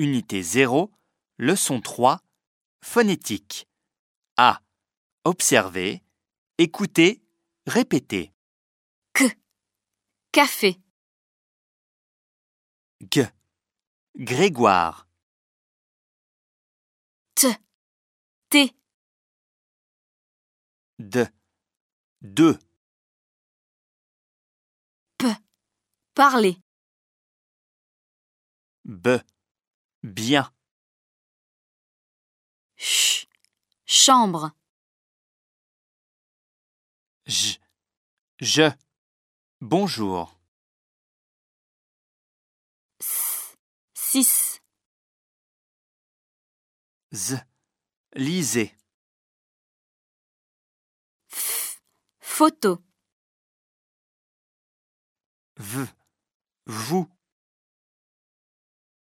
Unité 0, leçon 3, phonétique. A. Observer, écouter, répéter. Café. G. Grégoire. T. Thé. D. Deux. Parler. B. Bien. Ch. Chambre. J. Je. Bonjour. S. Six. Z. Lisez. F. Photo. V. Vous.